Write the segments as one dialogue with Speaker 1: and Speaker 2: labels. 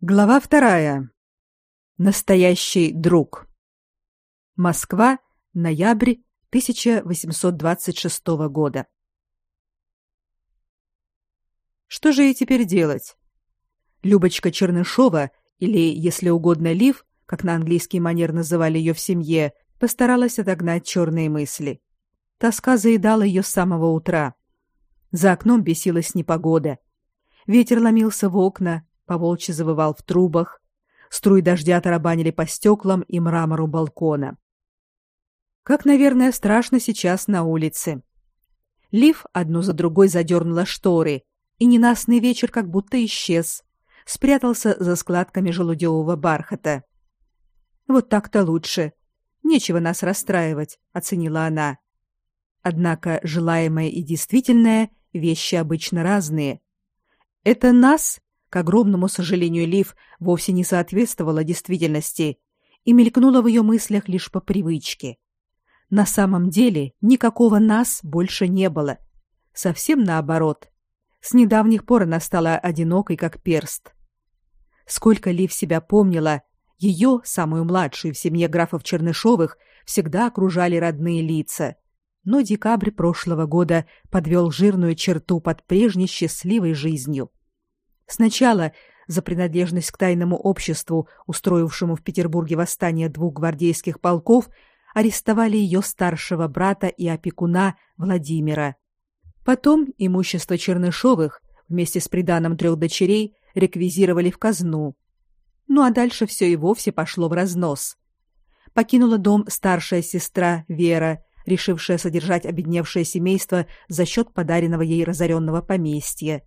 Speaker 1: Глава вторая. Настоящий друг. Москва, ноябрь 1826 года. Что же ей теперь делать? Любочка Чернышова, или, если угодно, Лив, как на английский манер называли ее в семье, постаралась отогнать черные мысли. Тоска заедала ее с самого утра. За окном бесилась непогода. Ветер ломился в окна, поволчьи завывал в трубах, струи дождя тарабанили по стеклам и мрамору балкона. Как, наверное, страшно сейчас на улице. Лив одну за другой задернула шторы, и ненастный вечер как будто исчез, спрятался за складками желудевого бархата. Вот так-то лучше. Нечего нас расстраивать, оценила она. Однако желаемое и действительное вещи обычно разные. Это нас к огромному сожалению, Лив вовсе не соответствовала действительности и мелькнула в ее мыслях лишь по привычке. На самом деле никакого нас больше не было. Совсем наоборот. С недавних пор она стала одинокой, как перст. Сколько Лив себя помнила, ее, самую младшую в семье графов Чернышовых, всегда окружали родные лица. Но декабрь прошлого года подвел жирную черту под прежней счастливой жизнью. Сначала за принадлежность к тайному обществу, устроившему в Петербурге восстание двух гвардейских полков, арестовали ее старшего брата и опекуна Владимира. Потом имущество Чернышовых вместе с приданым трех дочерей реквизировали в казну. Ну а дальше все и вовсе пошло в разнос. Покинула дом старшая сестра Вера, решившая содержать обедневшее семейство за счет подаренного ей разоренного поместья.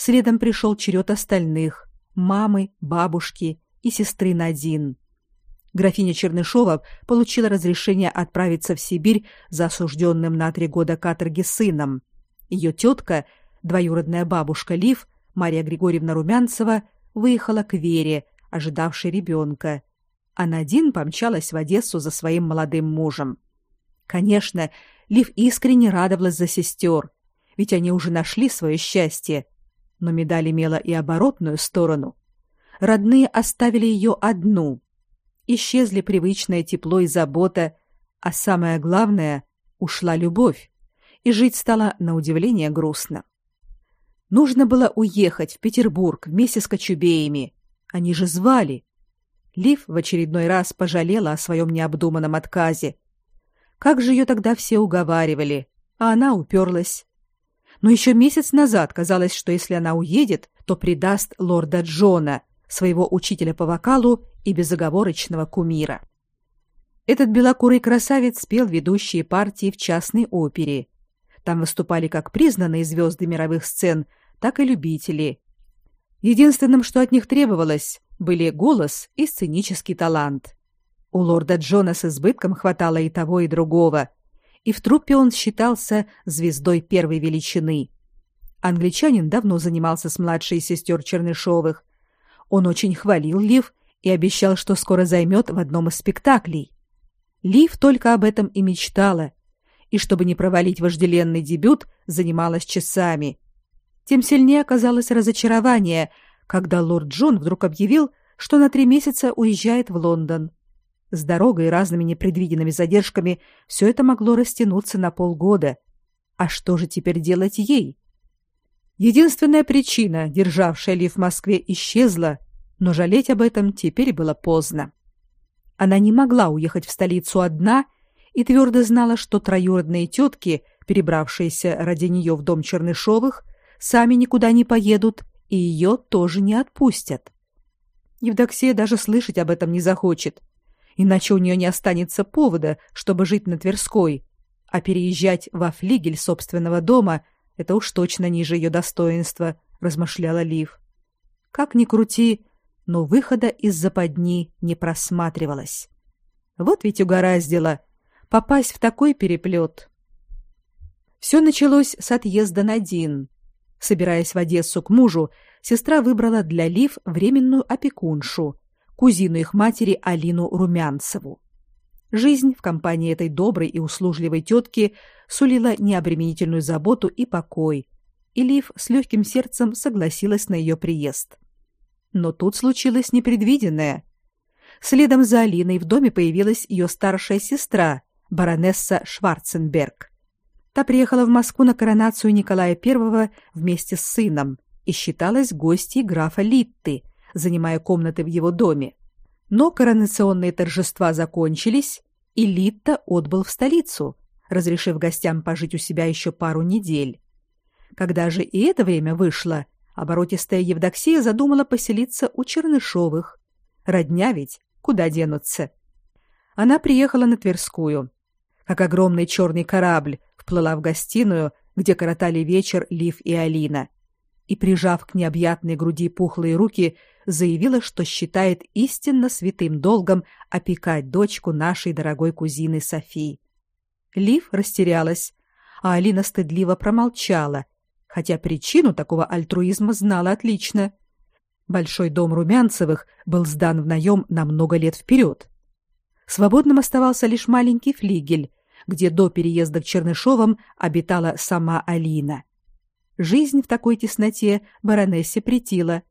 Speaker 1: Следом пришел черед остальных: мамы, бабушки и сестры Надин. Графиня Чернышова получила разрешение отправиться в Сибирь за осужденным на три года каторги сыном. Ее тетка, двоюродная бабушка Лив, Мария Григорьевна Румянцева, выехала к Вере, ожидавшей ребенка. А Надин помчалась в Одессу за своим молодым мужем. Конечно, Лив искренне радовалась за сестер, ведь они уже нашли свое счастье, но медаль имела и оборотную сторону. Родные оставили ее одну. Исчезли привычное тепло и забота, а самое главное ушла любовь, и жить стало на удивление грустно. Нужно было уехать в Петербург вместе с кочубеями. Они же звали. Лив в очередной раз пожалела о своем необдуманном отказе. Как же ее тогда все уговаривали, а она уперлась но еще месяц назад казалось, что если она уедет, то предаст лорда Джона, своего учителя по вокалу и безоговорочного кумира. Этот белокурый красавец спел ведущие партии в частной опере. Там выступали как признанные звезды мировых сцен, так и любители. Единственным, что от них требовалось, были голос и сценический талант. У лорда Джона с избытком хватало и того, и другого и в труппе он считался звездой первой величины. Англичанин давно занимался с младшей сестер Чернышовых. Он очень хвалил Лив и обещал, что скоро займет в одном из спектаклей. Лив только об этом и мечтала, и чтобы не провалить вожделенный дебют, занималась часами. Тем сильнее оказалось разочарование, когда лорд Джон вдруг объявил, что на три месяца уезжает в Лондон. С дорогой и разными непредвиденными задержками все это могло растянуться на полгода. А что же теперь делать ей? Единственная причина, державшая Ли в Москве, исчезла, но жалеть об этом теперь было поздно. Она не могла уехать в столицу одна и твердо знала, что троюродные тетки, перебравшиеся ради нее в дом Чернышовых, сами никуда не поедут и ее тоже не отпустят. Евдоксия даже слышать об этом не захочет иначе у нее не останется повода, чтобы жить на Тверской, а переезжать во флигель собственного дома это уж точно ниже ее достоинства, размышляла Лив. Как ни крути, но выхода из западни не просматривалось. Вот ведь угораздило попасть в такой переплет. Все началось с отъезда на Дин. Собираясь в Одессу к мужу, сестра выбрала для Лив временную опекуншу, кузину их матери Алину Румянцеву. Жизнь в компании этой доброй и услужливой тетки сулила необременительную заботу и покой, и Лив с легким сердцем согласилась на ее приезд. Но тут случилось непредвиденное. Следом за Алиной в доме появилась ее старшая сестра, баронесса Шварценберг. Та приехала в Москву на коронацию Николая I вместе с сыном и считалась гостьей графа Литты, занимая комнаты в его доме. Но коронационные торжества закончились, и Литта отбыл в столицу, разрешив гостям пожить у себя еще пару недель. Когда же и это время вышло, оборотистая Евдоксия задумала поселиться у Чернышовых. Родня ведь, куда денутся? Она приехала на Тверскую. Как огромный черный корабль вплыла в гостиную, где коротали вечер Лив и Алина, и, прижав к необъятной груди пухлые руки, заявила, что считает истинно святым долгом опекать дочку нашей дорогой кузины Софии. Лив растерялась, а Алина стыдливо промолчала, хотя причину такого альтруизма знала отлично. Большой дом Румянцевых был сдан в наем на много лет вперед. Свободным оставался лишь маленький флигель, где до переезда к Чернышовым обитала сама Алина. Жизнь в такой тесноте баронессе претила,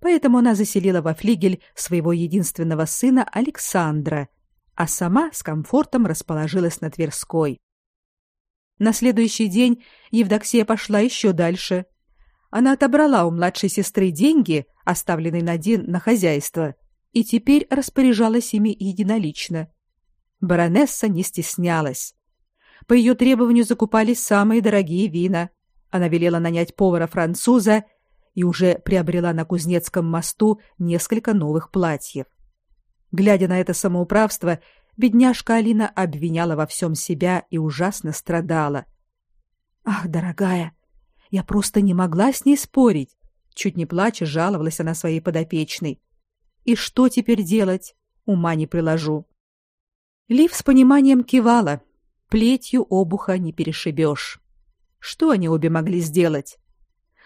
Speaker 1: поэтому она заселила во флигель своего единственного сына Александра, а сама с комфортом расположилась на Тверской. На следующий день Евдоксия пошла еще дальше. Она отобрала у младшей сестры деньги, оставленные на день на хозяйство, и теперь распоряжалась ими единолично. Баронесса не стеснялась. По ее требованию закупались самые дорогие вина. Она велела нанять повара-француза и уже приобрела на Кузнецком мосту несколько новых платьев. Глядя на это самоуправство, бедняжка Алина обвиняла во всем себя и ужасно страдала. Ах, дорогая, я просто не могла с ней спорить, чуть не плача жаловалась она своей подопечной. И что теперь делать? Ума не приложу. Лив с пониманием кивала. Плетью обуха не перешибешь. Что они обе могли сделать?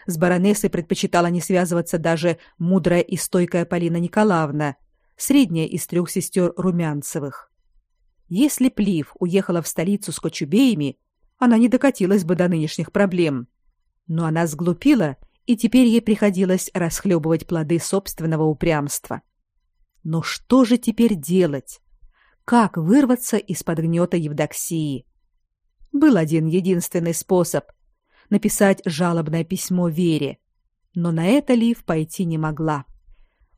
Speaker 1: С баронессой предпочитала не связываться даже мудрая и стойкая Полина Николаевна, средняя из трех сестер Румянцевых. Если Плив уехала в столицу с кочубеями, она не докатилась бы до нынешних проблем. Но она сглупила, и теперь ей приходилось расхлебывать плоды собственного упрямства. Но что же теперь делать? Как вырваться из-под гнета Евдоксии? Был один единственный способ — написать жалобное письмо Вере. Но на это Лив пойти не могла.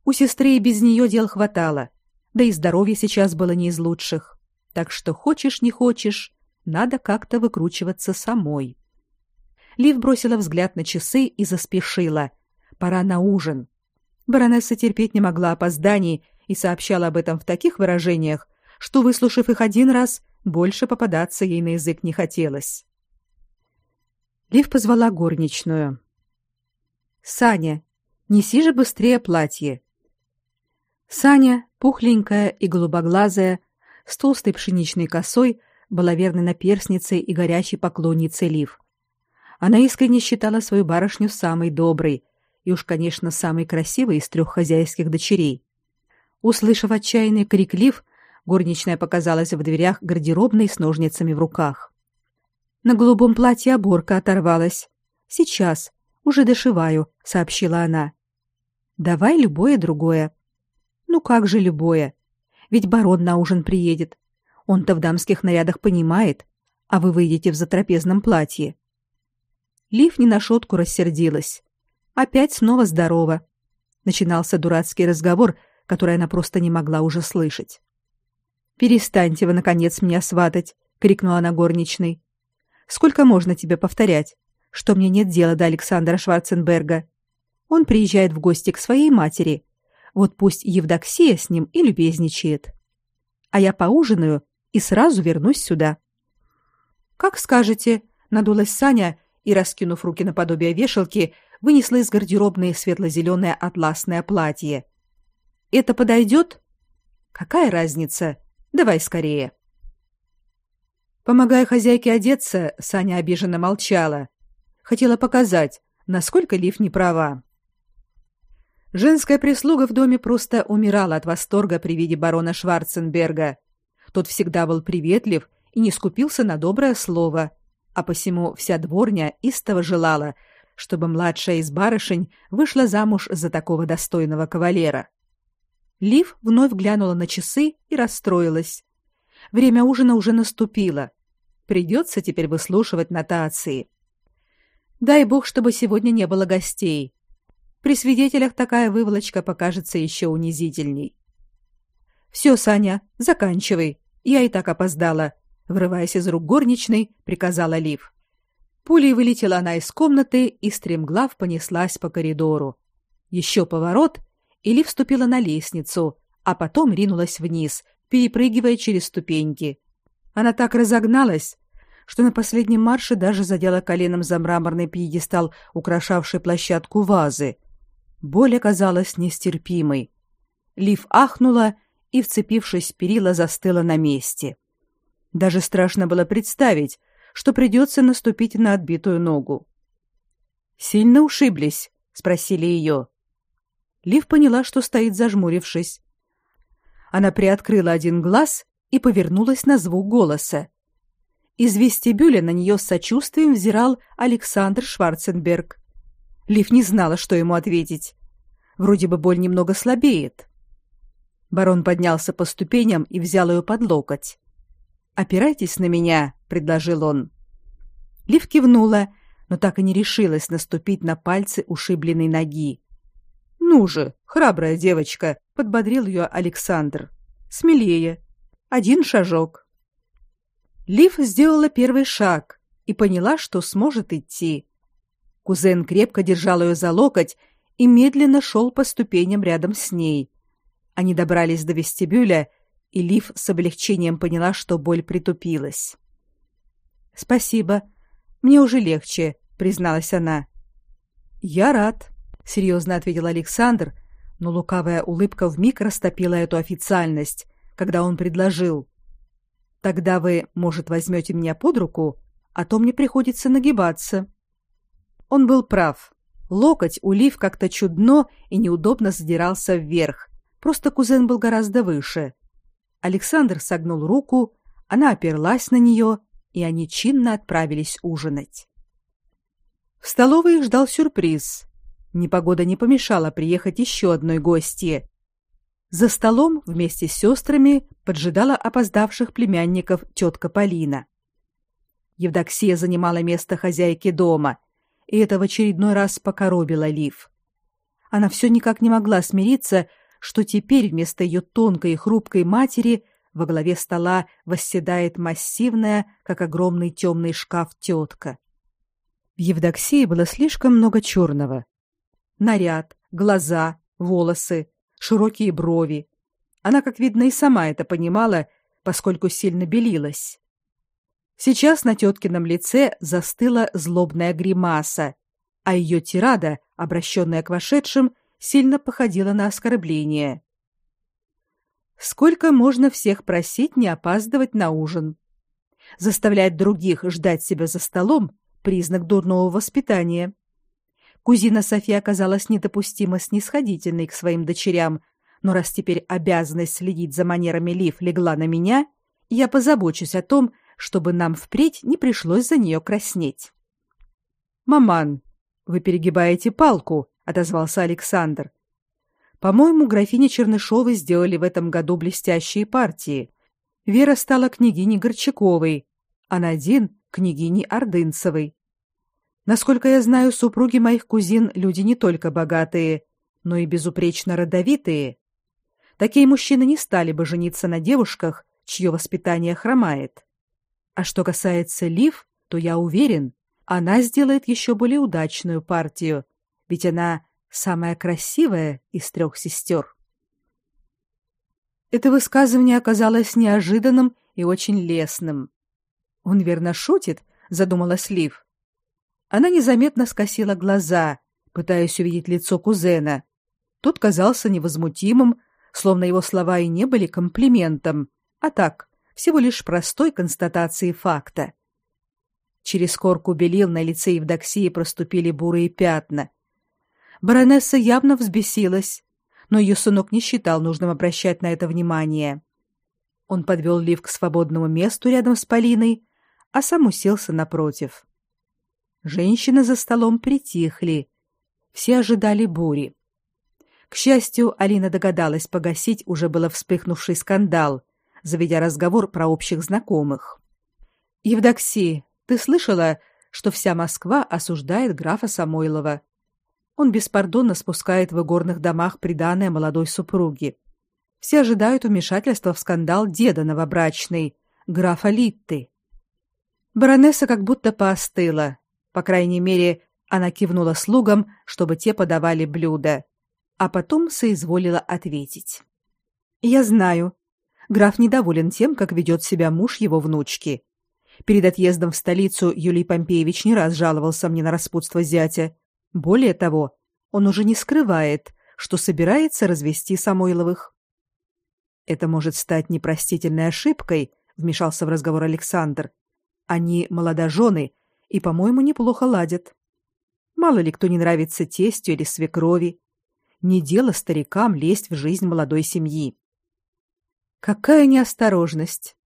Speaker 1: У сестры и без нее дел хватало, да и здоровье сейчас было не из лучших. Так что хочешь не хочешь, надо как-то выкручиваться самой. Лив бросила взгляд на часы и заспешила. Пора на ужин. Баронесса терпеть не могла опозданий и сообщала об этом в таких выражениях, что, выслушав их один раз, больше попадаться ей на язык не хотелось. Лив позвала горничную. «Саня, неси же быстрее платье. Саня, пухленькая и голубоглазая, с толстой пшеничной косой, была верной наперсницей и горячей поклонницей Лив. Она искренне считала свою барышню самой доброй и уж, конечно, самой красивой из трех хозяйских дочерей. Услышав отчаянный крик Лив, горничная показалась в дверях гардеробной с ножницами в руках. На голубом платье оборка оторвалась. Сейчас, уже дошиваю, сообщила она. Давай любое другое. Ну как же любое? Ведь барон на ужин приедет. Он-то в дамских нарядах понимает, а вы выйдете в затрапезном платье. Лив не на шутку рассердилась. Опять снова здорово. Начинался дурацкий разговор, который она просто не могла уже слышать. Перестаньте вы наконец меня сватать, крикнула она горничной. Сколько можно тебе повторять, что мне нет дела до Александра Шварценберга? Он приезжает в гости к своей матери, вот пусть Евдоксия с ним и любезничает. А я поужинаю и сразу вернусь сюда. Как скажете, надулась Саня и, раскинув руки наподобие вешалки, вынесла из гардеробной светло-зеленое атласное платье. Это подойдет? Какая разница? Давай скорее. Помогая хозяйке одеться, Саня обиженно молчала. Хотела показать, насколько Лив не права. Женская прислуга в доме просто умирала от восторга при виде барона Шварценберга. Тот всегда был приветлив и не скупился на доброе слово, а посему вся дворня истово желала, чтобы младшая из барышень вышла замуж за такого достойного кавалера. Лив вновь глянула на часы и расстроилась. Время ужина уже наступило. Придется теперь выслушивать нотации. Дай бог, чтобы сегодня не было гостей. При свидетелях такая выволочка покажется еще унизительней. Все, Саня, заканчивай. Я и так опоздала, врываясь из рук горничной, приказала Лив. Пулей вылетела она из комнаты и стремглав понеслась по коридору. Еще поворот, и Лив вступила на лестницу, а потом ринулась вниз, перепрыгивая через ступеньки. Она так разогналась, что на последнем марше даже задела коленом за мраморный пьедестал, украшавший площадку вазы. Боль оказалась нестерпимой. Лив ахнула и, вцепившись в перила, застыла на месте. Даже страшно было представить, что придется наступить на отбитую ногу. «Сильно ушиблись?» — спросили ее. Лив поняла, что стоит зажмурившись. Она приоткрыла один глаз и повернулась на звук голоса. Из вестибюля на нее с сочувствием взирал Александр Шварценберг. Лив не знала, что ему ответить. Вроде бы боль немного слабеет. Барон поднялся по ступеням и взял ее под локоть. «Опирайтесь на меня», — предложил он. Лив кивнула, но так и не решилась наступить на пальцы ушибленной ноги. «Ну же, храбрая девочка», — подбодрил ее Александр. «Смелее. Один шажок». Лив сделала первый шаг и поняла, что сможет идти. Кузен крепко держал ее за локоть и медленно шел по ступеням рядом с ней. Они добрались до вестибюля и Лив с облегчением поняла, что боль притупилась. Спасибо. Мне уже легче, призналась она. Я рад, серьезно ответил Александр, но лукавая улыбка вмиг растопила эту официальность, когда он предложил: "Тогда вы, может, возьмете меня под руку, а то мне приходится нагибаться". Он был прав. Локоть у Лив как-то чудно и неудобно задирался вверх. Просто кузен был гораздо выше. Александр согнул руку, она оперлась на нее, и они чинно отправились ужинать. В столовой их ждал сюрприз. Непогода не помешала приехать еще одной гостье. За столом вместе с сестрами поджидала опоздавших племянников тетка Полина. Евдоксия занимала место хозяйки дома, и это в очередной раз покоробило Лив. Она все никак не могла смириться, что теперь вместо ее тонкой и хрупкой матери во главе стола восседает массивная, как огромный темный шкаф тетка. В Евдоксии было слишком много черного. Наряд, глаза, волосы, широкие брови. Она, как видно, и сама это понимала, поскольку сильно белилась. Сейчас на теткином лице застыла злобная гримаса, а ее тирада, обращенная к вошедшим, сильно походило на оскорбление. Сколько можно всех просить не опаздывать на ужин? Заставлять других ждать себя за столом признак дурного воспитания. Кузина София оказалась недопустимо снисходительной к своим дочерям, но раз теперь обязанность следить за манерами Лив легла на меня, я позабочусь о том, чтобы нам впредь не пришлось за нее краснеть. Маман, вы перегибаете палку, отозвался Александр. По-моему, графине Чернышовой сделали в этом году блестящие партии. Вера стала княгиней Горчаковой, а Надин княгиней Ордынцевой. Насколько я знаю, супруги моих кузин люди не только богатые, но и безупречно родовитые. Такие мужчины не стали бы жениться на девушках, чье воспитание хромает. А что касается Лив, то я уверен, она сделает еще более удачную партию, ведь она самая красивая из трех сестер. Это высказывание оказалось неожиданным и очень лестным. Он верно шутит, задумалась Лив. Она незаметно скосила глаза, пытаясь увидеть лицо кузена. Тот казался невозмутимым, словно его слова и не были комплиментом, а так, всего лишь простой констатацией факта. Через корку белил на лице Евдоксии проступили бурые пятна, Баронесса явно взбесилась, но ее сынок не считал нужным обращать на это внимание. Он подвел Лив к свободному месту рядом с Полиной, а сам уселся напротив. Женщины за столом притихли. Все ожидали бури. К счастью, Алина догадалась погасить уже было вспыхнувший скандал, заведя разговор про общих знакомых. Евдоксия, ты слышала, что вся Москва осуждает графа Самойлова? Он беспардонно спускает в игорных домах приданое молодой супруге. Все ожидают вмешательства в скандал деда новобрачной, графа Литты. Баронесса как будто поостыла. По крайней мере, она кивнула слугам, чтобы те подавали блюда, а потом соизволила ответить. «Я знаю. Граф недоволен тем, как ведет себя муж его внучки. Перед отъездом в столицу Юлий Помпеевич не раз жаловался мне на распутство зятя. Более того, он уже не скрывает, что собирается развести Самойловых. Это может стать непростительной ошибкой, вмешался в разговор Александр. Они молодожены и, по-моему, неплохо ладят. Мало ли кто не нравится тестю или свекрови. Не дело старикам лезть в жизнь молодой семьи. Какая неосторожность!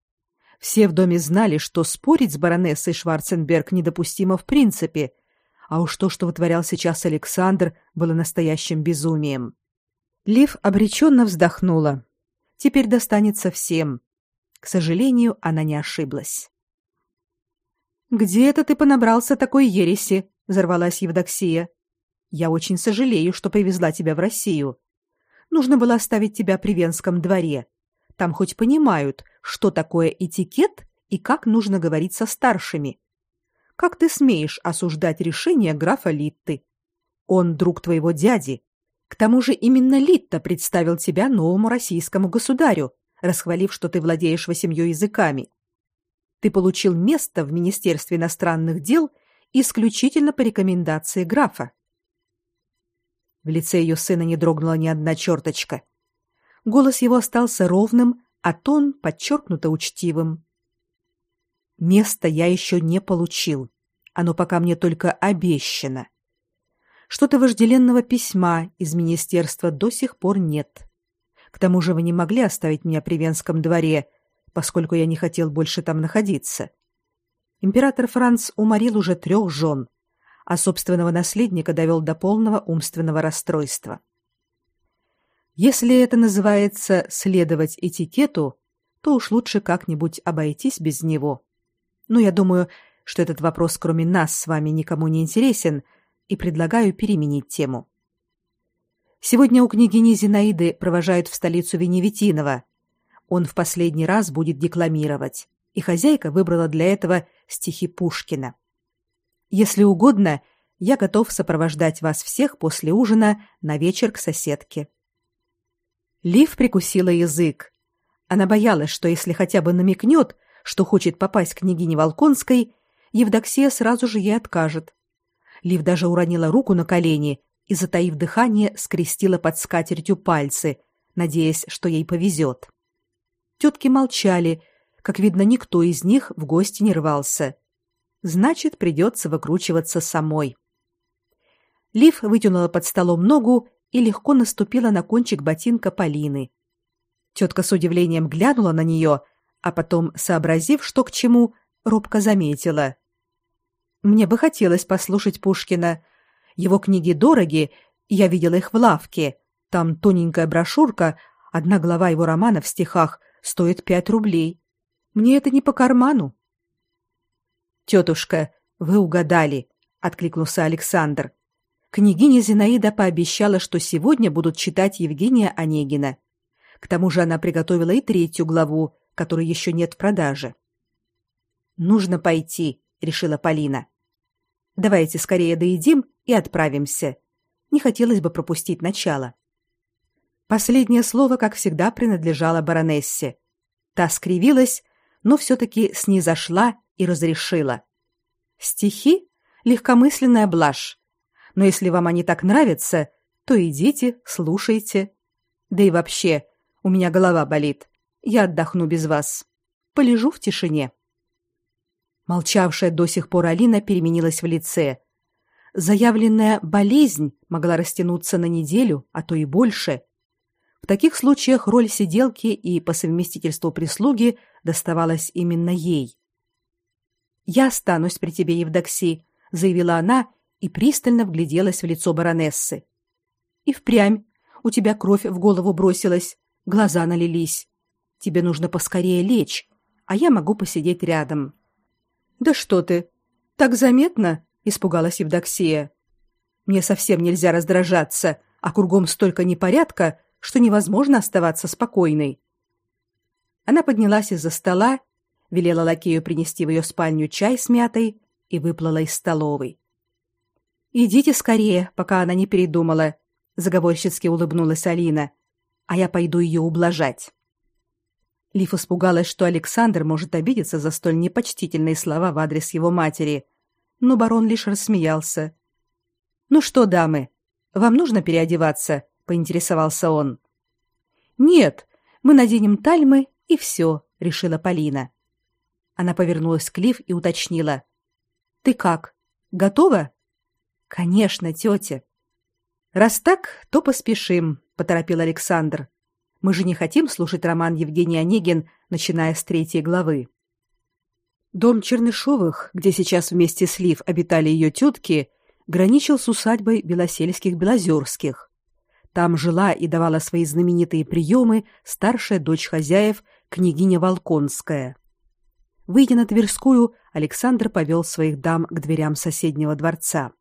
Speaker 1: Все в доме знали, что спорить с баронессой Шварценберг недопустимо в принципе, а уж то, что вытворял сейчас Александр, было настоящим безумием. Лив обреченно вздохнула. Теперь достанется всем. К сожалению, она не ошиблась. «Где это ты понабрался такой ереси?» — взорвалась Евдоксия. «Я очень сожалею, что привезла тебя в Россию. Нужно было оставить тебя при Венском дворе. Там хоть понимают, что такое этикет и как нужно говорить со старшими. Как ты смеешь осуждать решение графа Литты? Он друг твоего дяди. К тому же именно Литта представил тебя новому российскому государю, расхвалив, что ты владеешь восемью языками. Ты получил место в Министерстве иностранных дел исключительно по рекомендации графа. В лице ее сына не дрогнула ни одна черточка. Голос его остался ровным, а тон подчеркнуто учтивым. Место я еще не получил. Оно пока мне только обещано. Что-то вожделенного письма из министерства до сих пор нет. К тому же вы не могли оставить меня при Венском дворе, поскольку я не хотел больше там находиться. Император Франц уморил уже трех жен, а собственного наследника довел до полного умственного расстройства. Если это называется следовать этикету, то уж лучше как-нибудь обойтись без него. Но я думаю, что этот вопрос кроме нас с вами никому не интересен, и предлагаю переменить тему. Сегодня у княгини Зинаиды провожают в столицу Веневитинова. Он в последний раз будет декламировать, и хозяйка выбрала для этого стихи Пушкина. Если угодно, я готов сопровождать вас всех после ужина на вечер к соседке. Лив прикусила язык. Она боялась, что если хотя бы намекнет, что хочет попасть к княгине Волконской, Евдоксия сразу же ей откажет. Лив даже уронила руку на колени и, затаив дыхание, скрестила под скатертью пальцы, надеясь, что ей повезет. Тетки молчали, как видно, никто из них в гости не рвался. Значит, придется выкручиваться самой. Лив вытянула под столом ногу и легко наступила на кончик ботинка Полины. Тетка с удивлением глянула на нее, а потом, сообразив, что к чему, робко заметила: "Мне бы хотелось послушать Пушкина. Его книги дороги, я видела их в лавке. Там тоненькая брошюрка, одна глава его романа в стихах стоит пять рублей. Мне это не по карману". Тетушка, вы угадали, откликнулся Александр. Княгиня Зинаида пообещала, что сегодня будут читать Евгения Онегина. К тому же она приготовила и третью главу, которой еще нет в продаже. Нужно пойти, решила Полина. Давайте скорее доедим и отправимся. Не хотелось бы пропустить начало. Последнее слово, как всегда, принадлежало баронессе. Та скривилась, но все таки снизошла и разрешила. Стихи легкомысленная блажь но если вам они так нравятся, то идите, слушайте. Да и вообще, у меня голова болит. Я отдохну без вас. Полежу в тишине. Молчавшая до сих пор Алина переменилась в лице. Заявленная болезнь могла растянуться на неделю, а то и больше. В таких случаях роль сиделки и по совместительству прислуги доставалась именно ей. Я останусь при тебе, Евдокси, заявила она и пристально вгляделась в лицо баронессы. И впрямь у тебя кровь в голову бросилась, глаза налились. Тебе нужно поскорее лечь, а я могу посидеть рядом. Да что ты? Так заметно, испугалась Евдоксия. Мне совсем нельзя раздражаться, а кругом столько непорядка, что невозможно оставаться спокойной. Она поднялась из-за стола, велела лакею принести в ее спальню чай с мятой и выплыла из столовой. Идите скорее, пока она не передумала, заговорщицки улыбнулась Алина. А я пойду ее ублажать. Лиф испугалась, что Александр может обидеться за столь непочтительные слова в адрес его матери, но барон лишь рассмеялся. Ну что, дамы, вам нужно переодеваться, поинтересовался он. Нет, мы наденем тальмы и все, решила Полина. Она повернулась к Лив и уточнила: Ты как? Готова? Конечно, тетя. Раз так, то поспешим, поторопил Александр. Мы же не хотим слушать роман Евгений Онегин, начиная с третьей главы. Дом Чернышовых, где сейчас вместе с Лив обитали ее тетки, граничил с усадьбой Белосельских-Белозерских. Там жила и давала свои знаменитые приемы старшая дочь хозяев, княгиня Волконская. Выйдя на Тверскую, Александр повел своих дам к дверям соседнего дворца.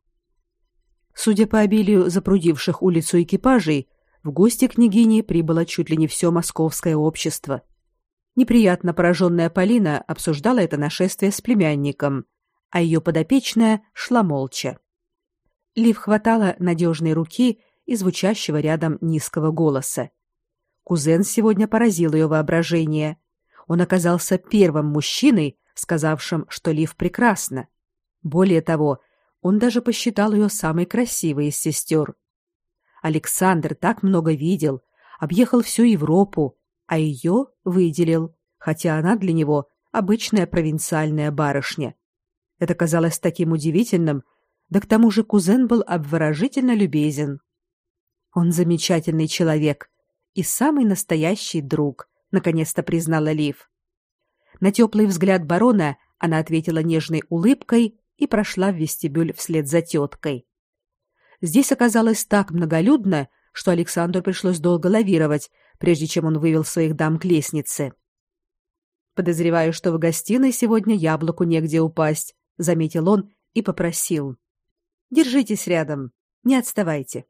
Speaker 1: Судя по обилию запрудивших улицу экипажей, в гости к княгине прибыло чуть ли не все московское общество. Неприятно пораженная Полина обсуждала это нашествие с племянником, а ее подопечная шла молча. Лив хватала надежной руки и звучащего рядом низкого голоса. Кузен сегодня поразил ее воображение. Он оказался первым мужчиной, сказавшим, что Лив прекрасна. Более того, он даже посчитал ее самой красивой из сестер. Александр так много видел, объехал всю Европу, а ее выделил, хотя она для него обычная провинциальная барышня. Это казалось таким удивительным, да к тому же кузен был обворожительно любезен. Он замечательный человек и самый настоящий друг, наконец-то признала Лив. На теплый взгляд барона она ответила нежной улыбкой и прошла в вестибюль вслед за теткой. Здесь оказалось так многолюдно, что Александру пришлось долго лавировать, прежде чем он вывел своих дам к лестнице. Подозреваю, что в гостиной сегодня яблоку негде упасть, заметил он и попросил: "Держитесь рядом, не отставайте".